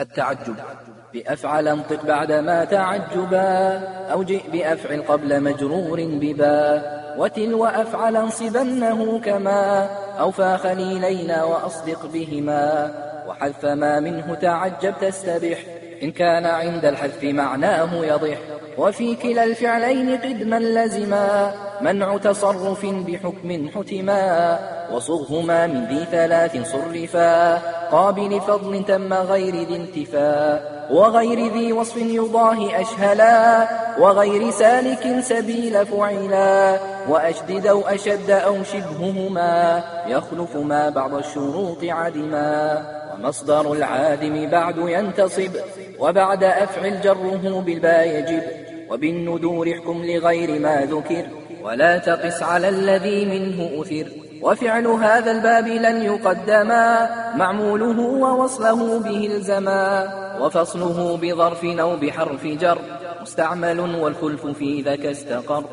التعجب. بأفعل انطق بعدما تعجبا أو جئ بأفعل قبل مجرور ببا. وتلو أفعل انصبنه كما أو فا خليلين وأصدق بهما. وحذف ما منه تعجب تستبح إن كان عند الحذف معناه يضح. وفي كلا الفعلين قدما لزما. منع تصرف بحكم حتما. وصغهما من ذي ثلاث صرفا. قابل فضل تم غير ذي انتفاء وغير ذي وصف يضاهي أشهلا. وغير سالك سبيل فعلا. وأشدد أو أشد أو شبههما. يخلف ما بعض الشروط عدما. ومصدر العادم بعد ينتصب وبعد أفعل جره بالباء يجب. وبالندور احكم لغير ما ذكر ولا تقس على الذي منه أثر. وفعل هذا الباب لن يقدما معموله ووصله به الزما. وفصله بظرف أو بحرف جر مستعمل والخلف في ذاك استقر.